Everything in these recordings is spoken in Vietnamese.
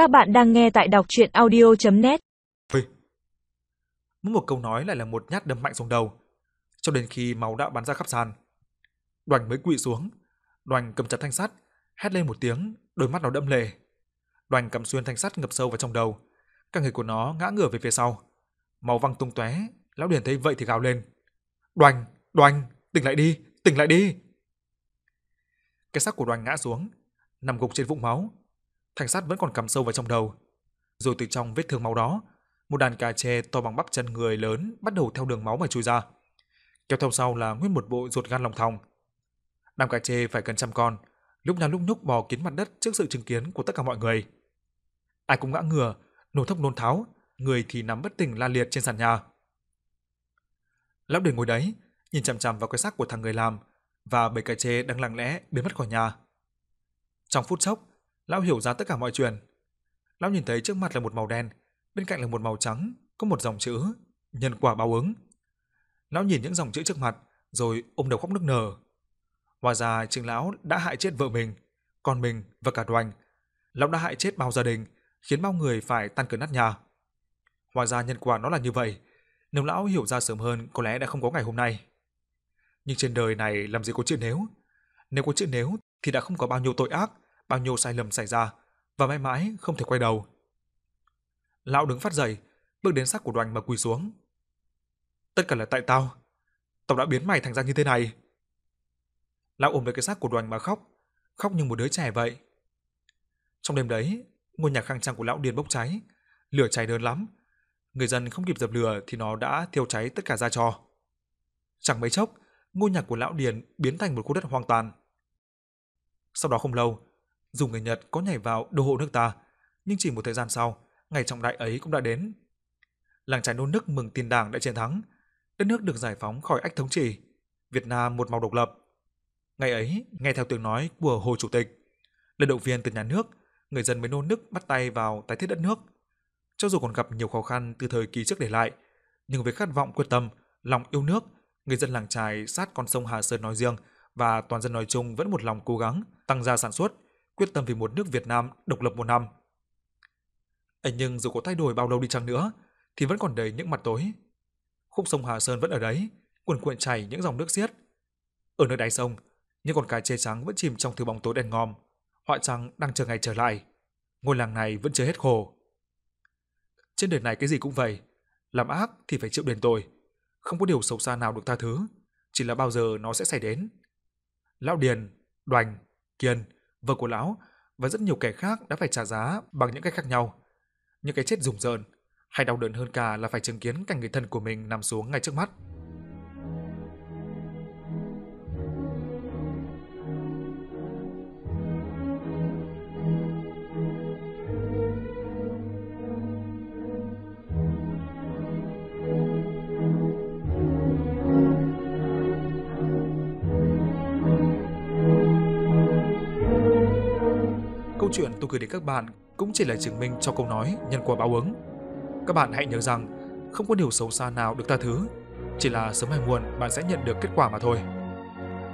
Các bạn đang nghe tại đọc chuyện audio.net Mỗi một câu nói lại là một nhát đâm mạnh xuống đầu, cho đến khi máu đã bắn ra khắp sàn. Đoành mới quỵ xuống, Đoành cầm chặt thanh sắt, hét lên một tiếng, đôi mắt nó đẫm lệ. Đoành cầm xuyên thanh sắt ngập sâu vào trong đầu, cả người của nó ngã ngửa về phía sau. Máu văng tung tóe, lão điển thấy vậy thì gào lên. "Đoành, Đoành, tỉnh lại đi, tỉnh lại đi!" Cái xác của Đoành ngã xuống, nằm gục trên vũng máu. Thanh sắt vẫn còn cắm sâu vào trong đầu. Rồi từ trong vết thương máu đó, một đàn cá chê to bằng bắp chân người lớn bắt đầu theo đường máu mà chui ra. Kéo theo sau là nguyên một bộ ruột gan lòng thòng. Đám cá chê phải gần trăm con, lúc nào lúc nhúc bò kín mặt đất trước sự chứng kiến của tất cả mọi người. Ai cũng ngã ngửa, nổ thốc nôn tháo, người thì nằm bất tỉnh la liệt trên sàn nhà. Lão Điền ngồi đấy, nhìn chằm chằm vào cái xác của thằng người làm và bầy cá chê đang lặng lẽ biến mất khỏi nhà. Trong phút chốc, lão hiểu ra tất cả mọi chuyện. Lão nhìn thấy trước mặt là một màu đen, bên cạnh là một màu trắng, có một dòng chữ nhân quả báo ứng. Lão nhìn những dòng chữ trước mặt, rồi ôm đầu khóc nức nở. Hóa ra trình lão đã hại chết vợ mình, con mình và cả Đoành. Lão đã hại chết bao gia đình, khiến bao người phải tan cửa nát nhà. Hóa ra nhân quả nó là như vậy, nếu lão hiểu ra sớm hơn có lẽ đã không có ngày hôm nay. Nhưng trên đời này làm gì có chuyện nếu? Nếu có chuyện nếu thì đã không có bao nhiêu tội ác, bao nhiêu sai lầm xảy ra và mãi mãi không thể quay đầu. Lão đứng phát dậy, bước đến xác của Đoành mà quỳ xuống. Tất cả là tại tao. Tao đã biến mày thành ra như thế này. Lão ôm lấy cái xác của Đoành mà khóc, khóc như một đứa trẻ vậy. Trong đêm đấy, ngôi nhà khang trang của lão điên bốc cháy, lửa cháy lớn lắm. Người dân không kịp dập lửa thì nó đã thiêu cháy tất cả gia trò. Chẳng mấy chốc, ngôi nhà của lão Điền biến thành một khu đất hoang tàn. Sau đó không lâu, dù người Nhật có nhảy vào đô hộ nước ta, nhưng chỉ một thời gian sau, ngày trọng đại ấy cũng đã đến. Làng trái nôn nức mừng tin đảng đã chiến thắng, đất nước được giải phóng khỏi ách thống trị, Việt Nam một màu độc lập. Ngày ấy, nghe theo tiếng nói của Hồ Chủ tịch, lần động viên từ nhà nước, người dân mới nôn nức bắt tay vào tái thiết đất nước. Cho dù còn gặp nhiều khó khăn từ thời kỳ trước để lại, nhưng với khát vọng quyết tâm, lòng yêu nước, người dân làng trài sát con sông Hà Sơn nói riêng và toàn dân nói chung vẫn một lòng cố gắng tăng gia sản xuất, quyết tâm vì một nước Việt Nam độc lập một năm. ấy nhưng dù có thay đổi bao lâu đi chăng nữa, thì vẫn còn đầy những mặt tối. Khúc sông Hà Sơn vẫn ở đấy, cuồn cuộn chảy những dòng nước xiết. Ở nơi đáy sông, những con cá chê trắng vẫn chìm trong thứ bóng tối đen ngòm. Họa trăng đang chờ ngày trở lại. Ngôi làng này vẫn chưa hết khổ. Trên đời này cái gì cũng vậy, làm ác thì phải chịu đền tội. Không có điều xấu xa nào được tha thứ, chỉ là bao giờ nó sẽ xảy đến. Lão Điền, Đoành, Kiên, vợ của lão và rất nhiều kẻ khác đã phải trả giá bằng những cách khác nhau. Những cái chết rùng rợn, hay đau đớn hơn cả là phải chứng kiến cảnh người thân của mình nằm xuống ngay trước mắt. Câu chuyện tôi gửi đến các bạn cũng chỉ là chứng minh cho câu nói nhân quả báo ứng. Các bạn hãy nhớ rằng không có điều xấu xa nào được tha thứ, chỉ là sớm hay muộn bạn sẽ nhận được kết quả mà thôi.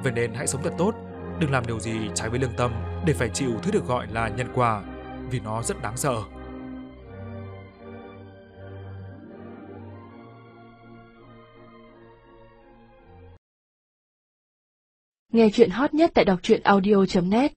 Vậy nên hãy sống thật tốt, đừng làm điều gì trái với lương tâm để phải chịu thứ được gọi là nhân quả, vì nó rất đáng sợ. Nghe chuyện hot nhất tại đọc truyện audio.net